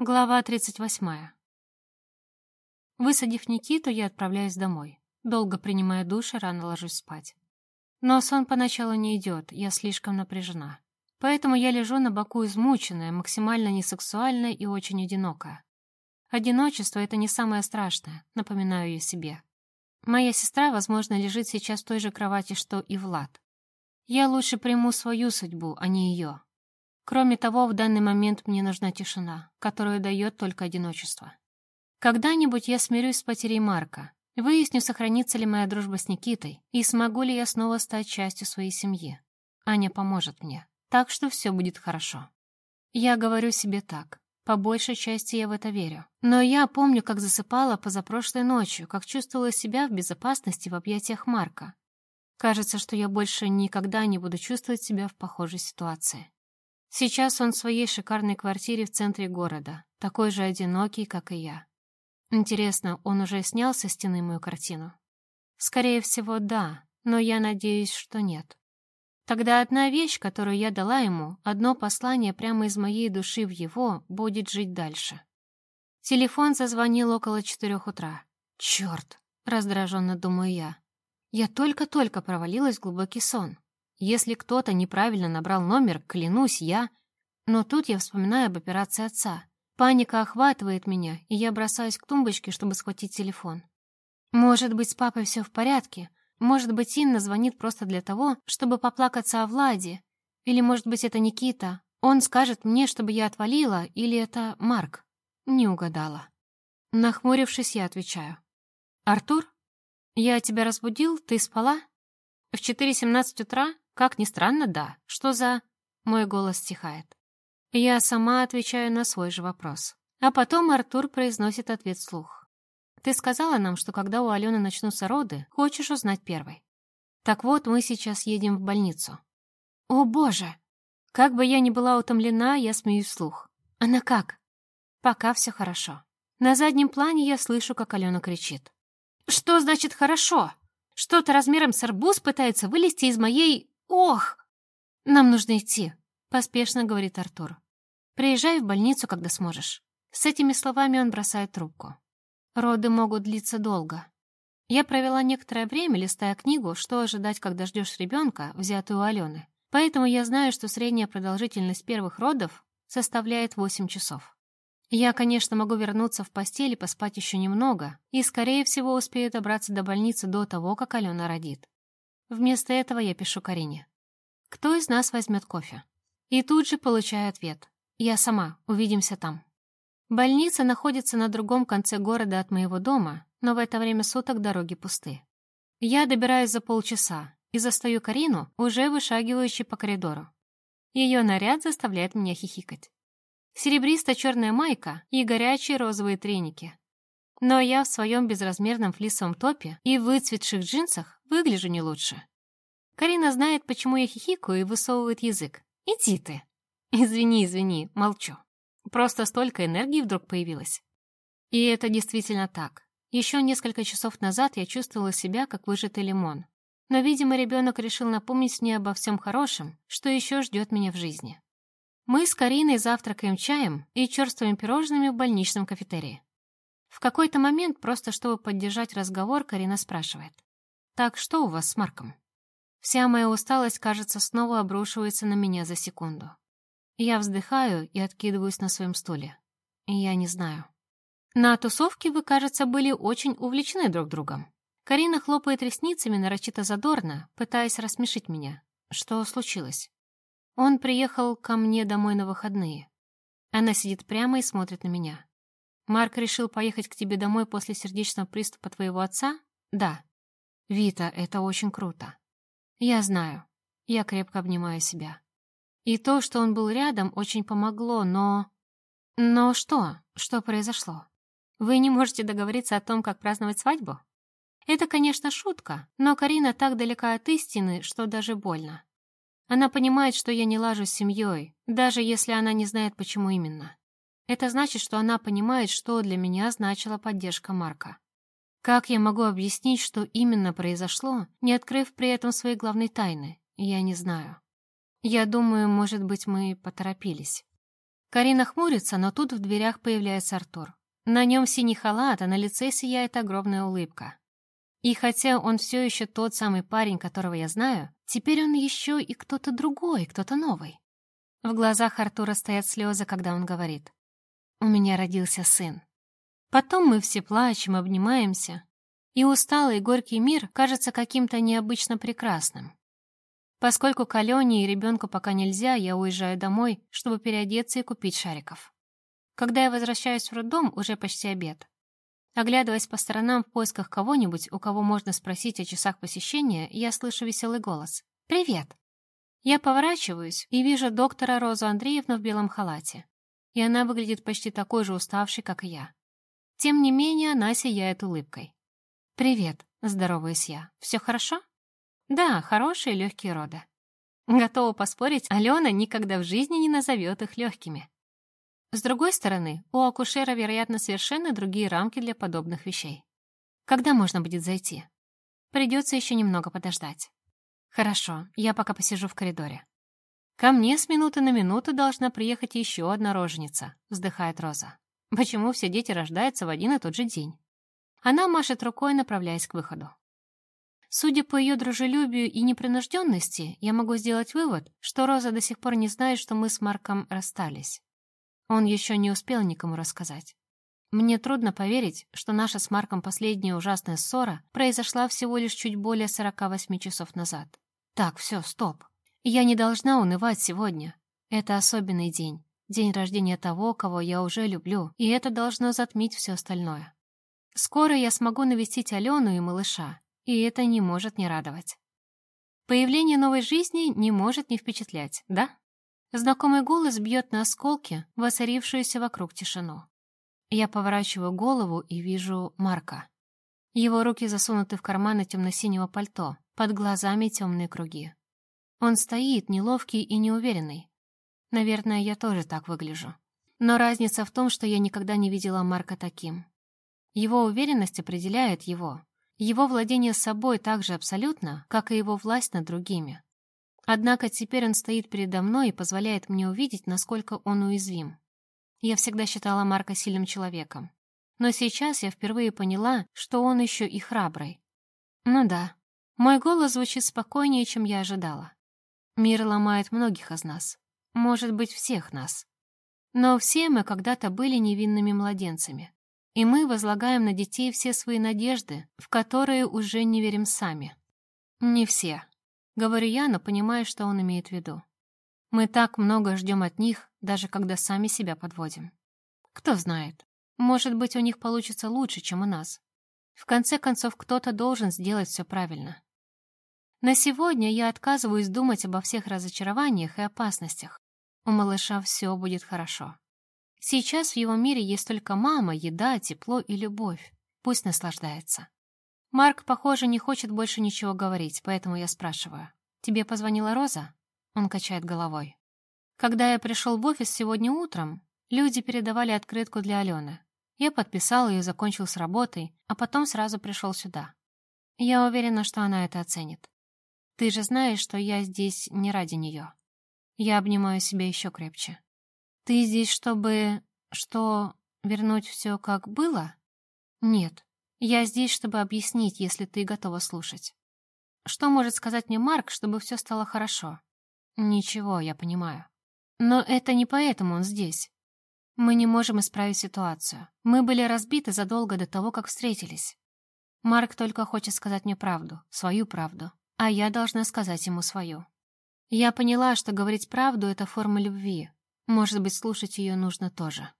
Глава 38. Высадив Никиту, я отправляюсь домой. Долго принимая душ и рано ложусь спать. Но сон поначалу не идет, я слишком напряжена. Поэтому я лежу на боку измученная, максимально несексуальная и очень одинокая. Одиночество — это не самое страшное, напоминаю я себе. Моя сестра, возможно, лежит сейчас в той же кровати, что и Влад. Я лучше приму свою судьбу, а не ее. Кроме того, в данный момент мне нужна тишина, которую дает только одиночество. Когда-нибудь я смирюсь с потерей Марка, выясню, сохранится ли моя дружба с Никитой и смогу ли я снова стать частью своей семьи. Аня поможет мне, так что все будет хорошо. Я говорю себе так. По большей части я в это верю. Но я помню, как засыпала позапрошлой ночью, как чувствовала себя в безопасности в объятиях Марка. Кажется, что я больше никогда не буду чувствовать себя в похожей ситуации. Сейчас он в своей шикарной квартире в центре города, такой же одинокий, как и я. Интересно, он уже снял со стены мою картину? Скорее всего, да, но я надеюсь, что нет. Тогда одна вещь, которую я дала ему, одно послание прямо из моей души в его, будет жить дальше. Телефон зазвонил около четырех утра. Черт, раздраженно думаю я. Я только-только провалилась в глубокий сон. Если кто-то неправильно набрал номер, клянусь, я... Но тут я вспоминаю об операции отца. Паника охватывает меня, и я бросаюсь к тумбочке, чтобы схватить телефон. Может быть, с папой все в порядке? Может быть, Инна звонит просто для того, чтобы поплакаться о Владе? Или, может быть, это Никита? Он скажет мне, чтобы я отвалила, или это Марк? Не угадала. Нахмурившись, я отвечаю. «Артур? Я тебя разбудил? Ты спала?» В 4.17 утра как ни странно, да. Что за... Мой голос стихает. Я сама отвечаю на свой же вопрос. А потом Артур произносит ответ вслух. Ты сказала нам, что когда у Алены начнутся роды, хочешь узнать первой. Так вот, мы сейчас едем в больницу. О, боже! Как бы я ни была утомлена, я смеюсь вслух. Она как? Пока все хорошо. На заднем плане я слышу, как Алена кричит. Что значит «хорошо»? Что-то размером с арбуз пытается вылезти из моей... «Ох! Нам нужно идти», — поспешно говорит Артур. «Приезжай в больницу, когда сможешь». С этими словами он бросает трубку. Роды могут длиться долго. Я провела некоторое время, листая книгу «Что ожидать, когда ждешь ребенка», взятую у Алены. Поэтому я знаю, что средняя продолжительность первых родов составляет 8 часов. Я, конечно, могу вернуться в постель и поспать еще немного, и, скорее всего, успею добраться до больницы до того, как Алена родит. Вместо этого я пишу Карине. «Кто из нас возьмет кофе?» И тут же получаю ответ. «Я сама, увидимся там». Больница находится на другом конце города от моего дома, но в это время суток дороги пусты. Я добираюсь за полчаса и застаю Карину, уже вышагивающей по коридору. Ее наряд заставляет меня хихикать. Серебристо-черная майка и горячие розовые треники. Но я в своем безразмерном флисовом топе и выцветших джинсах выгляжу не лучше. Карина знает, почему я хихикаю и высовывает язык. Иди ты. Извини, извини, молчу. Просто столько энергии вдруг появилось. И это действительно так. Еще несколько часов назад я чувствовала себя, как выжатый лимон. Но, видимо, ребенок решил напомнить мне обо всем хорошем, что еще ждет меня в жизни. Мы с Кариной завтракаем чаем и черствыми пирожными в больничном кафетерии. В какой-то момент, просто чтобы поддержать разговор, Карина спрашивает. «Так что у вас с Марком?» Вся моя усталость, кажется, снова обрушивается на меня за секунду. Я вздыхаю и откидываюсь на своем стуле. Я не знаю. На тусовке вы, кажется, были очень увлечены друг другом. Карина хлопает ресницами нарочито задорно, пытаясь рассмешить меня. Что случилось? Он приехал ко мне домой на выходные. Она сидит прямо и смотрит на меня. Марк решил поехать к тебе домой после сердечного приступа твоего отца? Да. Вита, это очень круто. Я знаю. Я крепко обнимаю себя. И то, что он был рядом, очень помогло, но... Но что? Что произошло? Вы не можете договориться о том, как праздновать свадьбу? Это, конечно, шутка, но Карина так далека от истины, что даже больно. Она понимает, что я не лажу с семьей, даже если она не знает, почему именно. Это значит, что она понимает, что для меня значила поддержка Марка. Как я могу объяснить, что именно произошло, не открыв при этом своей главной тайны, я не знаю. Я думаю, может быть, мы поторопились. Карина хмурится, но тут в дверях появляется Артур. На нем синий халат, а на лице сияет огромная улыбка. И хотя он все еще тот самый парень, которого я знаю, теперь он еще и кто-то другой, кто-то новый. В глазах Артура стоят слезы, когда он говорит. «У меня родился сын». Потом мы все плачем, обнимаемся, и усталый горький мир кажется каким-то необычно прекрасным. Поскольку к Алене и ребенку пока нельзя, я уезжаю домой, чтобы переодеться и купить шариков. Когда я возвращаюсь в роддом, уже почти обед. Оглядываясь по сторонам в поисках кого-нибудь, у кого можно спросить о часах посещения, я слышу веселый голос. «Привет!» Я поворачиваюсь и вижу доктора Розу Андреевну в белом халате. И она выглядит почти такой же уставшей, как и я. Тем не менее, она сияет улыбкой. «Привет», — здороваюсь я. «Все хорошо?» «Да, хорошие легкие роды». Готова поспорить, Алена никогда в жизни не назовет их легкими. С другой стороны, у акушера, вероятно, совершенно другие рамки для подобных вещей. Когда можно будет зайти? Придется еще немного подождать. Хорошо, я пока посижу в коридоре. Ко мне с минуты на минуту должна приехать еще одна роженица, вздыхает Роза. Почему все дети рождаются в один и тот же день? Она машет рукой, направляясь к выходу. Судя по ее дружелюбию и непринужденности, я могу сделать вывод, что Роза до сих пор не знает, что мы с Марком расстались. Он еще не успел никому рассказать. Мне трудно поверить, что наша с Марком последняя ужасная ссора произошла всего лишь чуть более 48 часов назад. Так, все, стоп. Я не должна унывать сегодня. Это особенный день. День рождения того, кого я уже люблю, и это должно затмить все остальное. Скоро я смогу навестить Алену и малыша, и это не может не радовать. Появление новой жизни не может не впечатлять, да? Знакомый голос бьет на осколки, воцарившуюся вокруг тишину. Я поворачиваю голову и вижу Марка. Его руки засунуты в карманы темно-синего пальто, под глазами темные круги. Он стоит, неловкий и неуверенный, Наверное, я тоже так выгляжу. Но разница в том, что я никогда не видела Марка таким. Его уверенность определяет его. Его владение собой так же абсолютно, как и его власть над другими. Однако теперь он стоит передо мной и позволяет мне увидеть, насколько он уязвим. Я всегда считала Марка сильным человеком. Но сейчас я впервые поняла, что он еще и храбрый. Ну да, мой голос звучит спокойнее, чем я ожидала. Мир ломает многих из нас. Может быть, всех нас. Но все мы когда-то были невинными младенцами. И мы возлагаем на детей все свои надежды, в которые уже не верим сами. Не все. Говорю я, но понимаю, что он имеет в виду. Мы так много ждем от них, даже когда сами себя подводим. Кто знает, может быть, у них получится лучше, чем у нас. В конце концов, кто-то должен сделать все правильно. На сегодня я отказываюсь думать обо всех разочарованиях и опасностях. У малыша все будет хорошо. Сейчас в его мире есть только мама, еда, тепло и любовь. Пусть наслаждается. Марк, похоже, не хочет больше ничего говорить, поэтому я спрашиваю. «Тебе позвонила Роза?» Он качает головой. Когда я пришел в офис сегодня утром, люди передавали открытку для Алены. Я подписал ее, закончил с работой, а потом сразу пришел сюда. Я уверена, что она это оценит. Ты же знаешь, что я здесь не ради нее. Я обнимаю себя еще крепче. Ты здесь, чтобы... что... вернуть все как было? Нет. Я здесь, чтобы объяснить, если ты готова слушать. Что может сказать мне Марк, чтобы все стало хорошо? Ничего, я понимаю. Но это не поэтому он здесь. Мы не можем исправить ситуацию. Мы были разбиты задолго до того, как встретились. Марк только хочет сказать мне правду, свою правду а я должна сказать ему свою. Я поняла, что говорить правду — это форма любви. Может быть, слушать ее нужно тоже.